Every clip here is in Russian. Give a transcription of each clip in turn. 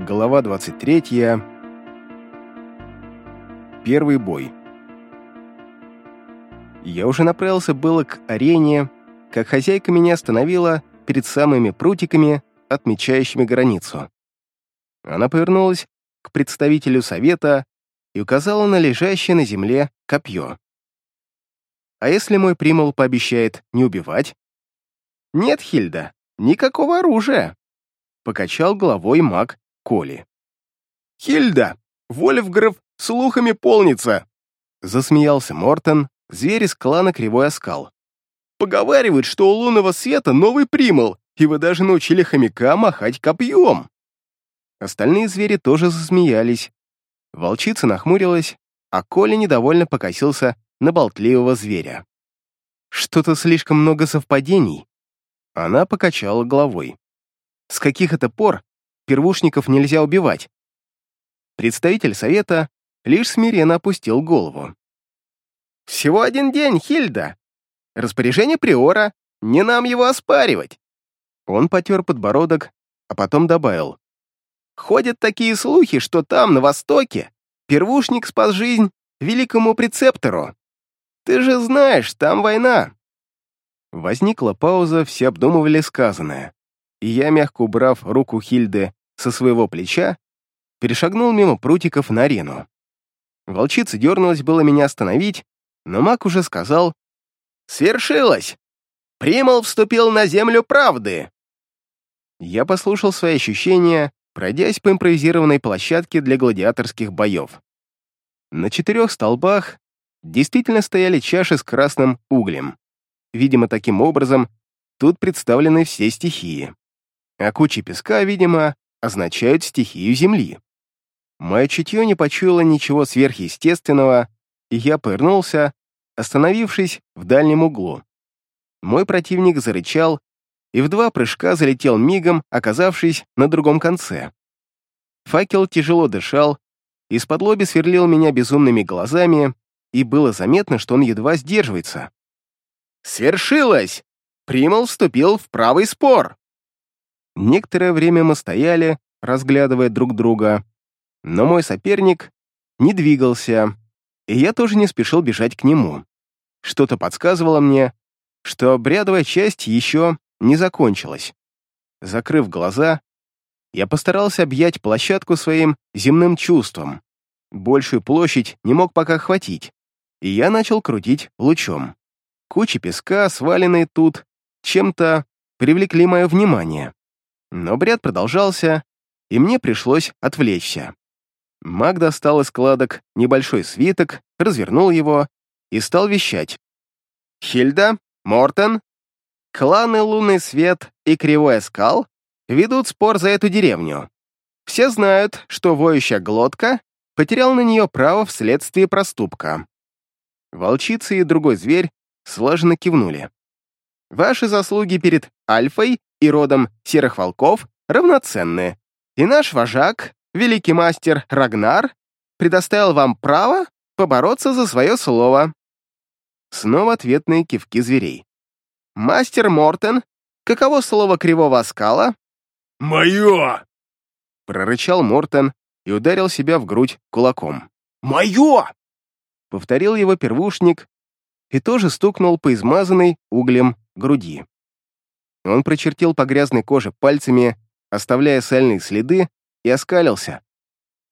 Глава 23. Первый бой. Я уже направился было к арене, как хозяйка меня остановила перед самыми прутиками, отмечающими границу. Она повернулась к представителю совета и указала на лежащее на земле копье. «А если мой примол пообещает не убивать?» «Нет, Хильда, никакого оружия», — покачал головой маг Коли. «Хильда, Вольфгров слухами полнится!» Засмеялся Мортон, зверь из клана Кривой Оскал. «Поговаривают, что у лунного света новый примол, и вы даже научили хомяка махать копьем!» Остальные звери тоже засмеялись. Волчица нахмурилась, а Коля недовольно покосился на болтливого зверя. «Что-то слишком много совпадений». Она покачала головой. «С каких это пор первушников нельзя убивать. Представитель совета лишь смиренно опустил голову. «Всего один день, Хильда. Распоряжение приора, не нам его оспаривать». Он потер подбородок, а потом добавил. «Ходят такие слухи, что там, на востоке, первушник спас жизнь великому прецептору. Ты же знаешь, там война». Возникла пауза, все обдумывали сказанное, и я, мягко убрав руку Хильды со своего плеча, перешагнул мимо прутиков на арену. Волчица дернулась было меня остановить, но маг уже сказал «Свершилось! Примал вступил на землю правды!» Я послушал свои ощущения, пройдясь по импровизированной площадке для гладиаторских боев. На четырех столбах действительно стояли чаши с красным углем. Видимо, таким образом тут представлены все стихии. А куча песка, видимо, означают стихию Земли. Мое чутье не почуяло ничего сверхъестественного, и я повернулся, остановившись в дальнем углу. Мой противник зарычал и в два прыжка залетел мигом, оказавшись на другом конце. Факел тяжело дышал, из-под лоби сверлил меня безумными глазами, и было заметно, что он едва сдерживается. «Свершилось! Примал вступил в правый спор!» Некоторое время мы стояли, разглядывая друг друга, но мой соперник не двигался, и я тоже не спешил бежать к нему. Что-то подсказывало мне, что обрядовая часть еще не закончилась. Закрыв глаза, я постарался объять площадку своим земным чувством. Большую площадь не мог пока хватить, и я начал крутить лучом. Кучи песка, сваленные тут, чем-то привлекли мое внимание. Но бред продолжался, и мне пришлось отвлечься. Маг достал из складок небольшой свиток, развернул его и стал вещать. «Хильда, Мортен, кланы Лунный Свет и Кривой Скал ведут спор за эту деревню. Все знают, что воющая глотка потерял на нее право вследствие проступка». Волчица и другой зверь слаженно кивнули. «Ваши заслуги перед Альфой и родом серых волков равноценны, и наш вожак, великий мастер Рагнар, предоставил вам право побороться за свое слово». Снова ответные кивки зверей. «Мастер Мортен, каково слово кривого оскала?» «Мое!» — прорычал Мортен и ударил себя в грудь кулаком. «Мое!» — повторил его первушник и тоже стукнул по измазанной углем груди. Он прочертил по грязной коже пальцами, оставляя сальные следы, и оскалился.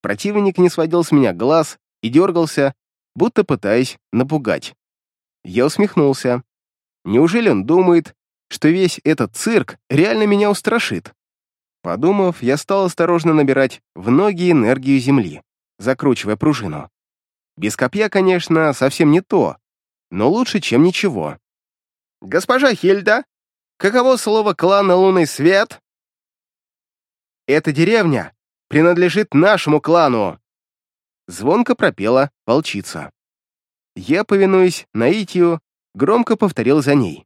Противник не сводил с меня глаз и дергался, будто пытаясь напугать. Я усмехнулся. Неужели он думает, что весь этот цирк реально меня устрашит? Подумав, я стал осторожно набирать в ноги энергию Земли, закручивая пружину. Без копья, конечно, совсем не то, но лучше, чем ничего. «Госпожа Хильда, Каково слово клана Лунный Свет? Эта деревня принадлежит нашему клану. Звонко пропела волчица. Я, повинуясь наитию, громко повторил за ней.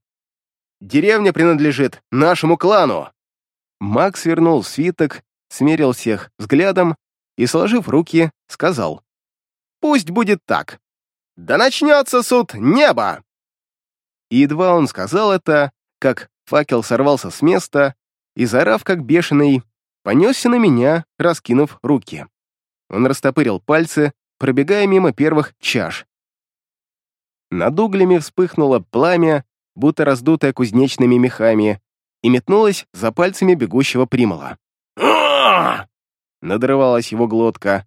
«Деревня принадлежит нашему клану!» Макс свернул свиток, смерил всех взглядом и, сложив руки, сказал. «Пусть будет так. Да начнется суд неба!» И едва он сказал это, как Факел сорвался с места и, заорав как бешеный, понесся на меня, раскинув руки. Он растопырил пальцы, пробегая мимо первых чаш. Над углями вспыхнуло пламя, будто раздутое кузнечными мехами, и метнулось за пальцами бегущего примола. Надрывалась его глотка.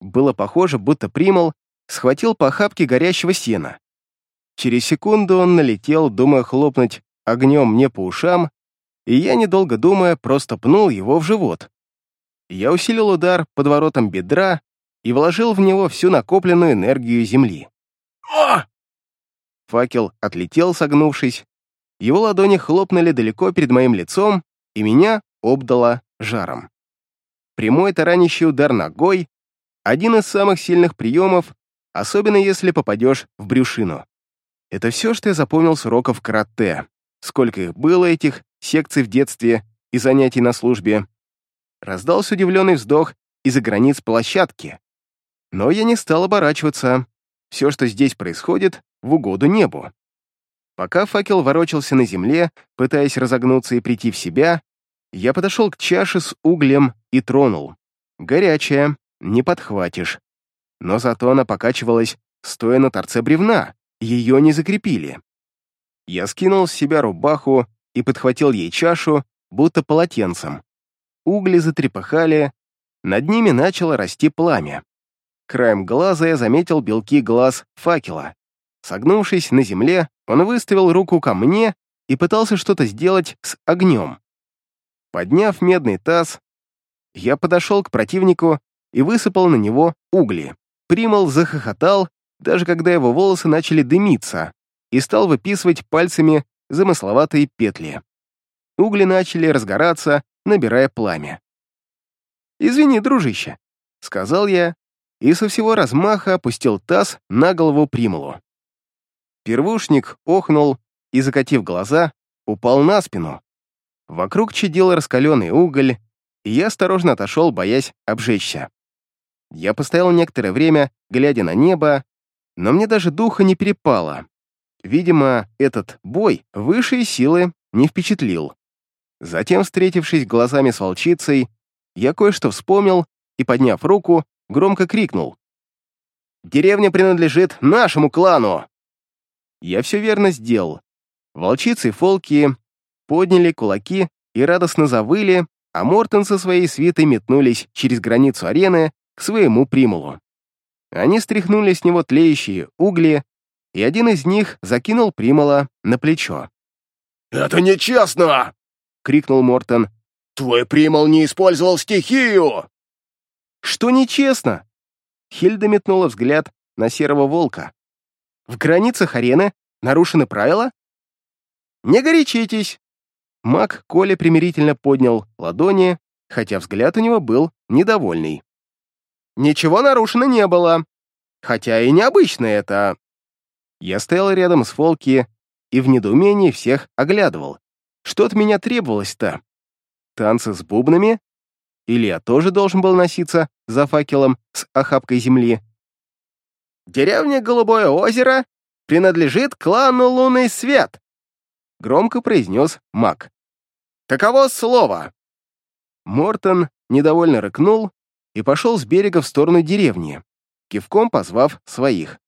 Было похоже, будто примол схватил по охапке горящего сена. Через секунду он налетел, думая хлопнуть огнем мне по ушам, и я, недолго думая, просто пнул его в живот. Я усилил удар под воротом бедра и вложил в него всю накопленную энергию земли. О! Факел отлетел, согнувшись. Его ладони хлопнули далеко перед моим лицом, и меня обдало жаром. Прямой таранящий удар ногой — один из самых сильных приемов, особенно если попадешь в брюшину. Это все, что я запомнил с уроков карате. Сколько их было, этих секций в детстве и занятий на службе. Раздался удивленный вздох из-за границ площадки. Но я не стал оборачиваться. Все, что здесь происходит, в угоду небу. Пока факел ворочался на земле, пытаясь разогнуться и прийти в себя, я подошел к чаше с углем и тронул. Горячая, не подхватишь. Но зато она покачивалась, стоя на торце бревна, ее не закрепили. Я скинул с себя рубаху и подхватил ей чашу, будто полотенцем. Угли затрепыхали, над ними начало расти пламя. Краем глаза я заметил белки глаз факела. Согнувшись на земле, он выставил руку ко мне и пытался что-то сделать с огнем. Подняв медный таз, я подошел к противнику и высыпал на него угли. Примал захохотал, даже когда его волосы начали дымиться, и стал выписывать пальцами замысловатые петли. Угли начали разгораться, набирая пламя. «Извини, дружище», — сказал я, и со всего размаха опустил таз на голову Примулу. Первушник охнул и, закатив глаза, упал на спину. Вокруг чадил раскаленный уголь, и я осторожно отошел, боясь обжечься. Я постоял некоторое время, глядя на небо, но мне даже духа не перепало. Видимо, этот бой высшие силы не впечатлил. Затем, встретившись глазами с волчицей, я кое-что вспомнил и, подняв руку, громко крикнул. «Деревня принадлежит нашему клану!» Я все верно сделал. Волчицы и фолки подняли кулаки и радостно завыли, а Мортон со своей свитой метнулись через границу арены к своему примулу. Они стряхнули с него тлеющие угли, и один из них закинул примула на плечо. «Это нечестно!» — крикнул Мортон. «Твой примол не использовал стихию!» «Что нечестно?» Хильда метнула взгляд на серого волка. «В границах арены нарушены правила?» «Не горячитесь!» Маг Коля примирительно поднял ладони, хотя взгляд у него был недовольный. «Ничего нарушено не было, хотя и необычно это». Я стоял рядом с Фолки и в недоумении всех оглядывал. Что от меня требовалось-то? Танцы с бубнами? Или я тоже должен был носиться за факелом с охапкой земли? «Деревня Голубое озеро принадлежит клану Лунный Свет», — громко произнес маг. «Таково слово!» Мортон недовольно рыкнул и пошел с берега в сторону деревни, кивком позвав своих.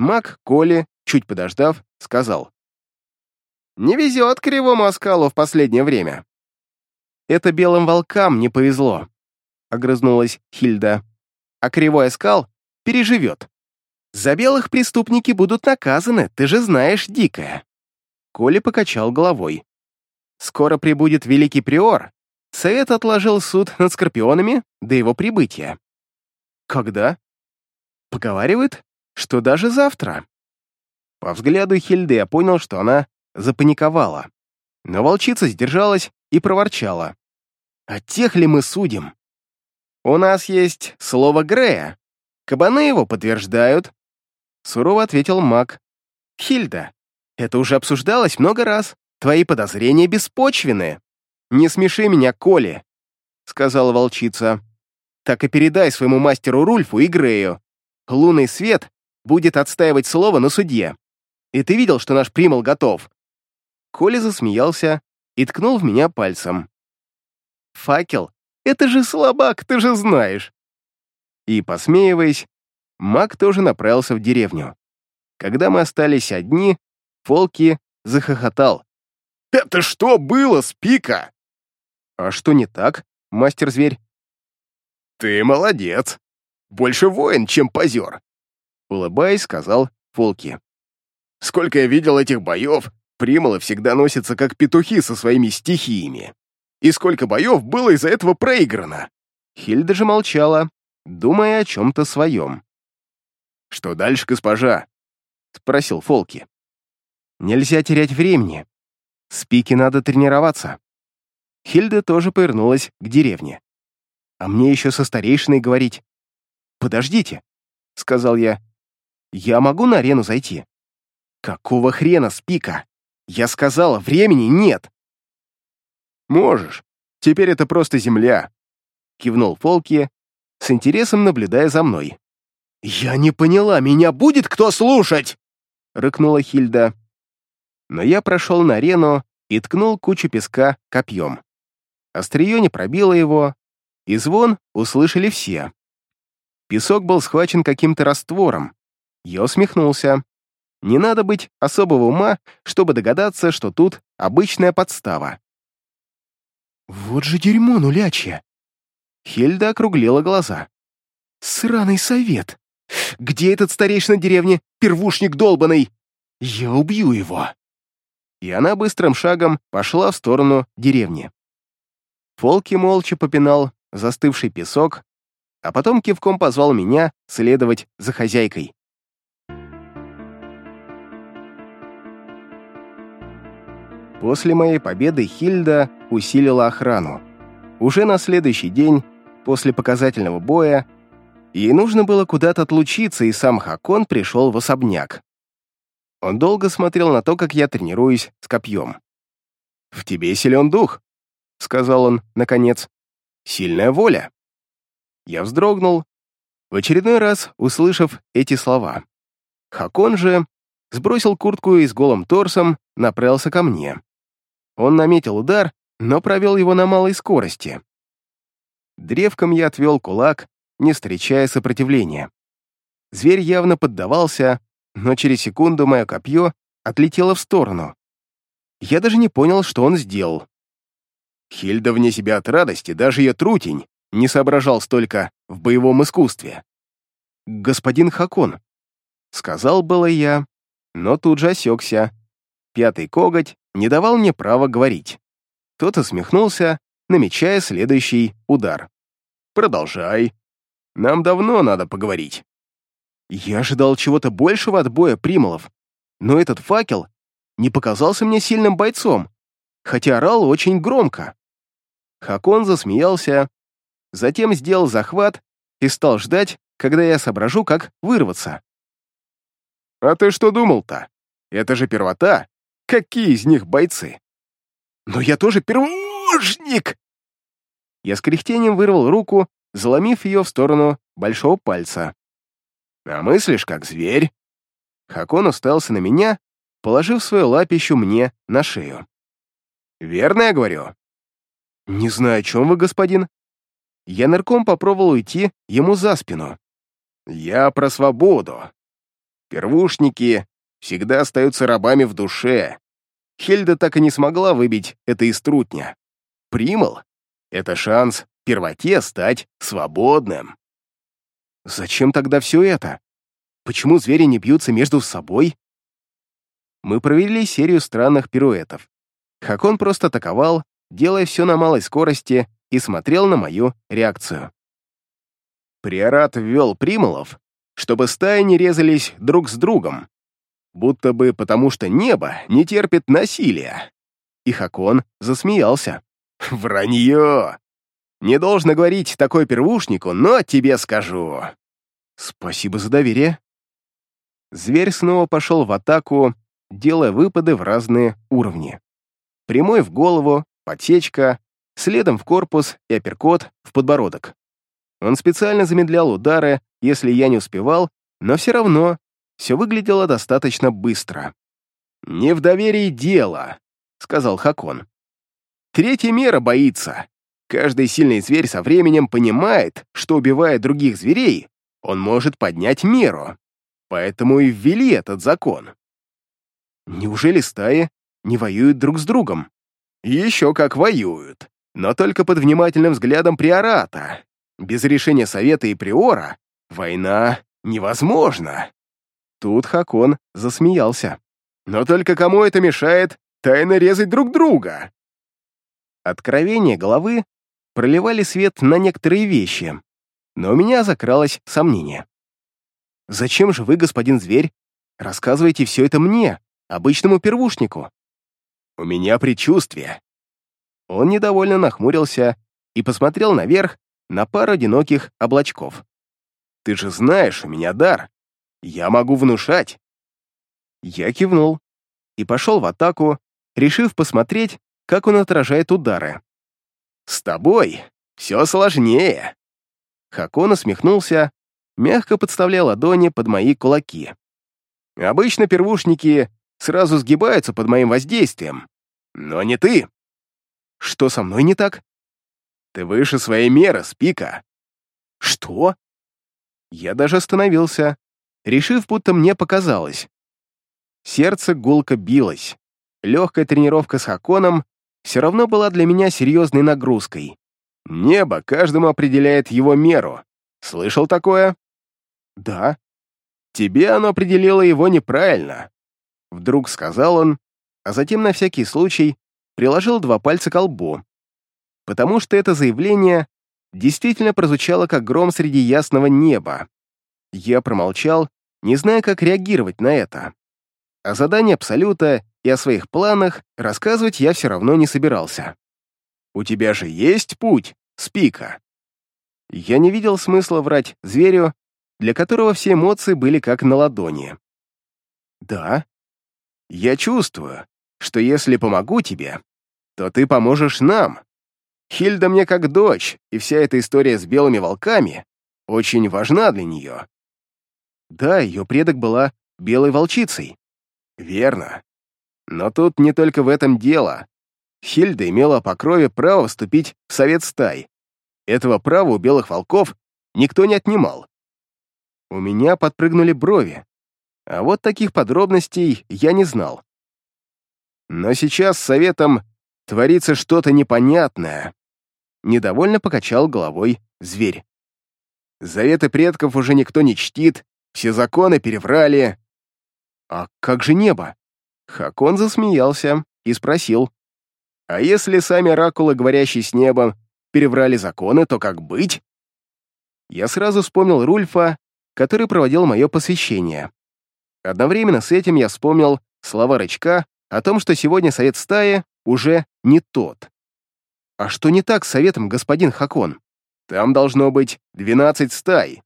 Маг Коли, чуть подождав, сказал. «Не везет кривому оскалу в последнее время». «Это белым волкам не повезло», — огрызнулась Хильда. «А кривой оскал переживет. За белых преступники будут наказаны, ты же знаешь, дикая». Коля покачал головой. «Скоро прибудет великий приор. Совет отложил суд над скорпионами до его прибытия». «Когда?» «Поговаривают, что даже завтра». По взгляду Хильды я понял, что она запаниковала. Но волчица сдержалась и проворчала. «А тех ли мы судим?» «У нас есть слово Грея. Кабаны его подтверждают». Сурово ответил маг. «Хильда, это уже обсуждалось много раз. Твои подозрения беспочвены. Не смеши меня, Коли», — сказала волчица. «Так и передай своему мастеру Рульфу и Грею. Лунный свет будет отстаивать слово на суде. И ты видел, что наш примол готов?» Коля засмеялся и ткнул в меня пальцем. Факел? Это же слабак, ты же знаешь!» И, посмеиваясь, маг тоже направился в деревню. Когда мы остались одни, Фолки захохотал. «Это что было, Спика?» «А что не так, мастер-зверь?» «Ты молодец. Больше воин, чем позер», — улыбаясь, сказал Фолки. «Сколько я видел этих боев, примолы всегда носятся как петухи со своими стихиями. И сколько боев было из-за этого проиграно?» Хильда же молчала, думая о чем-то своем. «Что дальше, госпожа?» — спросил Фолки. «Нельзя терять времени. С надо тренироваться». Хильда тоже повернулась к деревне. «А мне еще со старейшиной говорить». «Подождите», — сказал я. «Я могу на арену зайти?» «Какого хрена, Спика? Я сказала, времени нет!» «Можешь. Теперь это просто земля», — кивнул Фолки, с интересом наблюдая за мной. «Я не поняла, меня будет кто слушать?» — рыкнула Хильда. Но я прошел на арену и ткнул кучу песка копьем. Острие не пробило его, и звон услышали все. Песок был схвачен каким-то раствором. Я усмехнулся. Не надо быть особого ума, чтобы догадаться, что тут обычная подстава. «Вот же дерьмо нулячье!» Хильда округлила глаза. «Сраный совет! Где этот старейшина деревни, первушник долбаный? Я убью его!» И она быстрым шагом пошла в сторону деревни. Фолки молча попинал застывший песок, а потом кивком позвал меня следовать за хозяйкой. После моей победы Хильда усилила охрану. Уже на следующий день, после показательного боя, ей нужно было куда-то отлучиться, и сам Хакон пришел в особняк. Он долго смотрел на то, как я тренируюсь с копьем. «В тебе силен дух», — сказал он, наконец. «Сильная воля». Я вздрогнул, в очередной раз услышав эти слова. Хакон же сбросил куртку и с голым торсом направился ко мне. Он наметил удар, но провел его на малой скорости. Древком я отвел кулак, не встречая сопротивления. Зверь явно поддавался, но через секунду мое копье отлетело в сторону. Я даже не понял, что он сделал. Хильда вне себя от радости, даже ее трутень, не соображал столько в боевом искусстве. «Господин Хакон», — сказал было я, но тут же осекся. Пятый коготь не давал мне права говорить. Тот усмехнулся, намечая следующий удар. «Продолжай. Нам давно надо поговорить». Я ожидал чего-то большего от боя примолов, но этот факел не показался мне сильным бойцом, хотя орал очень громко. Хакон засмеялся, затем сделал захват и стал ждать, когда я соображу, как вырваться. «А ты что думал-то? Это же первота. Какие из них бойцы?» «Но я тоже первушник!» Я с кряхтением вырвал руку, заломив ее в сторону большого пальца. «А мыслишь, как зверь?» Хакон уставился на меня, положив свою лапищу мне на шею. «Верно я говорю?» «Не знаю, о чем вы, господин». Я нырком попробовал уйти ему за спину. «Я про свободу. Первушники всегда остаются рабами в душе. Хельда так и не смогла выбить это из трутня. Примал — это шанс первоте стать свободным. Зачем тогда все это? Почему звери не бьются между собой? Мы провели серию странных пируэтов. Хакон просто атаковал, делая все на малой скорости, и смотрел на мою реакцию. Приорат ввел примолов, чтобы стаи не резались друг с другом, будто бы потому что небо не терпит насилия. И Хакон засмеялся. «Вранье! Не должно говорить такой первушнику, но тебе скажу. Спасибо за доверие. Зверь снова пошел в атаку, делая выпады в разные уровни. Прямой в голову, подсечка, следом в корпус и апперкот в подбородок. Он специально замедлял удары, если я не успевал, но все равно все выглядело достаточно быстро. «Не в доверии дело», — сказал Хакон. «Третья мера боится. Каждый сильный зверь со временем понимает, что, убивая других зверей, он может поднять меру. Поэтому и ввели этот закон. Неужели стаи не воюют друг с другом? Еще как воюют, но только под внимательным взглядом приората. Без решения совета и приора война невозможна. Тут Хакон засмеялся. Но только кому это мешает тайно резать друг друга? Откровения головы проливали свет на некоторые вещи, но у меня закралось сомнение. «Зачем же вы, господин зверь, рассказываете все это мне, обычному первушнику?» «У меня предчувствие». Он недовольно нахмурился и посмотрел наверх на пару одиноких облачков. «Ты же знаешь, у меня дар. Я могу внушать». Я кивнул и пошел в атаку, решив посмотреть, как он отражает удары. «С тобой все сложнее». Хакон усмехнулся, мягко подставляя ладони под мои кулаки. «Обычно первушники сразу сгибаются под моим воздействием, но не ты». «Что со мной не так?» «Ты выше своей меры, Спика». «Что?» Я даже остановился, решив, будто мне показалось. Сердце гулко билось. Легкая тренировка с Хаконом все равно была для меня серьезной нагрузкой. Небо каждому определяет его меру. Слышал такое? Да. Тебе оно определило его неправильно. Вдруг сказал он, а затем на всякий случай приложил два пальца к лбу. Потому что это заявление действительно прозвучало как гром среди ясного неба. Я промолчал, не зная, как реагировать на это. О задании Абсолюта и о своих планах рассказывать я все равно не собирался. «У тебя же есть путь, Спика!» Я не видел смысла врать зверю, для которого все эмоции были как на ладони. «Да, я чувствую, что если помогу тебе, то ты поможешь нам. Хильда мне как дочь, и вся эта история с белыми волками очень важна для нее. Да, ее предок была белой волчицей. Верно. Но тут не только в этом дело. Хильда имела по крови право вступить в совет стай. Этого права у белых волков никто не отнимал. У меня подпрыгнули брови. А вот таких подробностей я не знал. Но сейчас с советом творится что-то непонятное. Недовольно покачал головой зверь. Заветы предков уже никто не чтит, все законы переврали. А как же небо? Хакон засмеялся и спросил. «А если сами оракулы, говорящие с небом, переврали законы, то как быть?» Я сразу вспомнил Рульфа, который проводил мое посвящение. Одновременно с этим я вспомнил слова Рычка о том, что сегодня совет стаи уже не тот. «А что не так с советом, господин Хакон? Там должно быть 12 стай,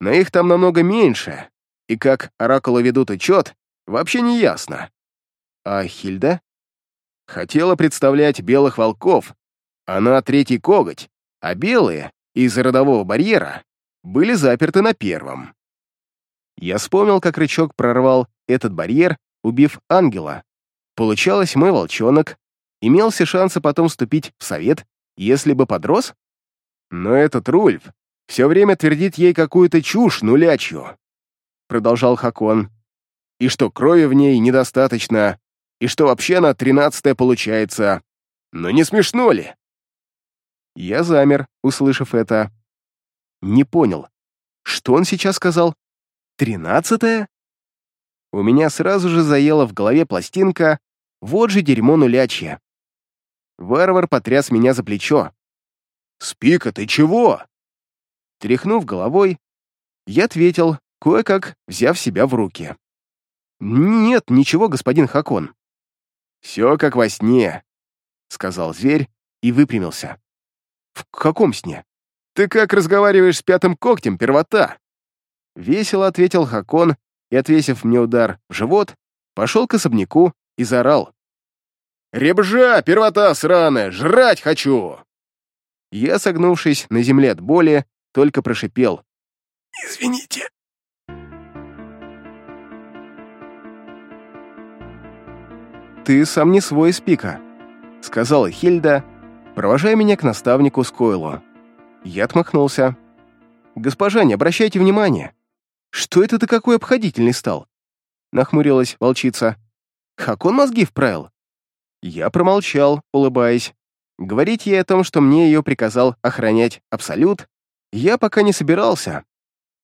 но их там намного меньше, и как оракулы ведут учет, вообще не ясно. А Хильда? Хотела представлять белых волков. Она третий коготь, а белые, из родового барьера, были заперты на первом. Я вспомнил, как рычаг прорвал этот барьер, убив ангела. Получалось, мой волчонок имел все шансы потом вступить в совет, если бы подрос? Но этот Рульф все время твердит ей какую-то чушь нулячью, продолжал Хакон. И что крови в ней недостаточно, и что вообще она тринадцатая получается. Но не смешно ли?» Я замер, услышав это. Не понял, что он сейчас сказал? «Тринадцатая?» У меня сразу же заела в голове пластинка «Вот же дерьмо нулячье». Варвар потряс меня за плечо. «Спика, ты чего?» Тряхнув головой, я ответил, кое-как взяв себя в руки. «Нет, ничего, господин Хакон. «Все как во сне», — сказал зверь и выпрямился. «В каком сне? Ты как разговариваешь с пятым когтем, первота?» Весело ответил Хакон и, отвесив мне удар в живот, пошел к особняку и заорал. «Ребжа, первота сраная, жрать хочу!» Я, согнувшись на земле от боли, только прошипел. «Извините». «Ты сам не свой, Спика», — сказала Хильда, провожая меня к наставнику Скойлу. Я отмахнулся. «Госпожа, не обращайте внимания. Что это ты какой обходительный стал?» Нахмурилась волчица. «Как он мозги вправил?» Я промолчал, улыбаясь. Говорить ей о том, что мне ее приказал охранять Абсолют, я пока не собирался.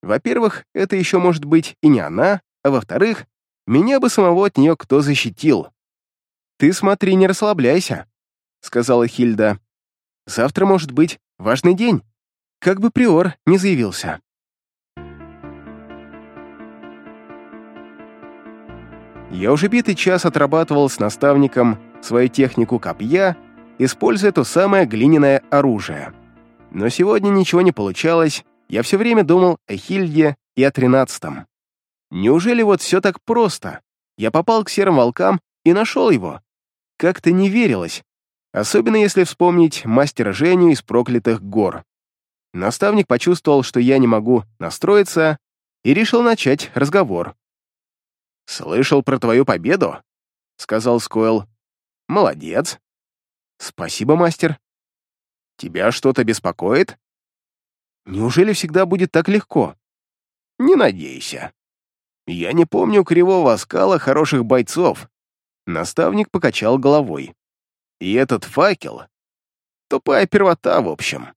Во-первых, это еще может быть и не она, а во-вторых, меня бы самого от нее кто защитил. «Ты смотри, не расслабляйся», — сказала Хильда. «Завтра может быть важный день. Как бы Приор не заявился». Я уже битый час отрабатывал с наставником свою технику копья, используя то самое глиняное оружие. Но сегодня ничего не получалось, я все время думал о Хильде и о тринадцатом. Неужели вот все так просто? Я попал к серым волкам и нашел его. Как-то не верилось, особенно если вспомнить мастера Женю из проклятых гор. Наставник почувствовал, что я не могу настроиться, и решил начать разговор. «Слышал про твою победу?» — сказал Скойл. «Молодец». «Спасибо, мастер». «Тебя что-то беспокоит?» «Неужели всегда будет так легко?» «Не надейся. Я не помню кривого оскала хороших бойцов». Наставник покачал головой. «И этот факел — тупая первота, в общем».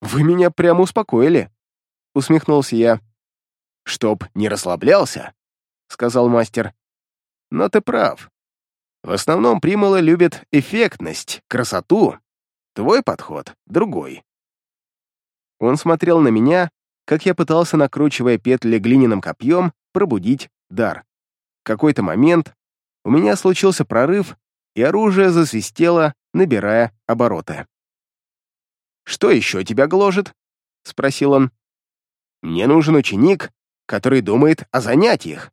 «Вы меня прямо успокоили», — усмехнулся я. «Чтоб не расслаблялся, сказал мастер. «Но ты прав. В основном примолы любят эффектность, красоту. Твой подход другой». Он смотрел на меня, как я пытался, накручивая петли глиняным копьем, пробудить дар. В какой-то момент у меня случился прорыв, и оружие засвистело, набирая обороты. «Что еще тебя гложет?» — спросил он. «Мне нужен ученик, который думает о занятиях.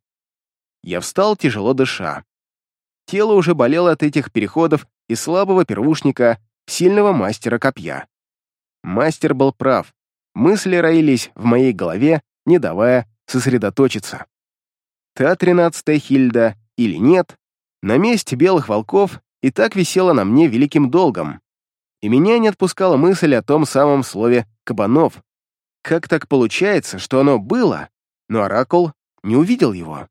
Я встал, тяжело дыша. Тело уже болело от этих переходов из слабого первушника сильного мастера копья. Мастер был прав. Мысли роились в моей голове, не давая сосредоточиться. Та тринадцатая Хильда или нет, на месте белых волков и так висела на мне великим долгом. И меня не отпускала мысль о том самом слове «кабанов». Как так получается, что оно было, но Оракул не увидел его?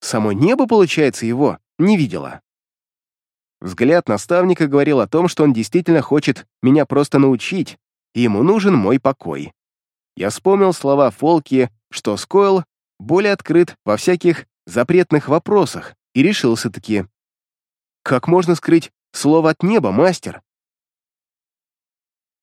Само небо, получается, его не видело. Взгляд наставника говорил о том, что он действительно хочет меня просто научить, и ему нужен мой покой. Я вспомнил слова Фолки, что Скойл более открыт во всяких запретных вопросах, и решился-таки. «Как можно скрыть слово от неба, мастер?»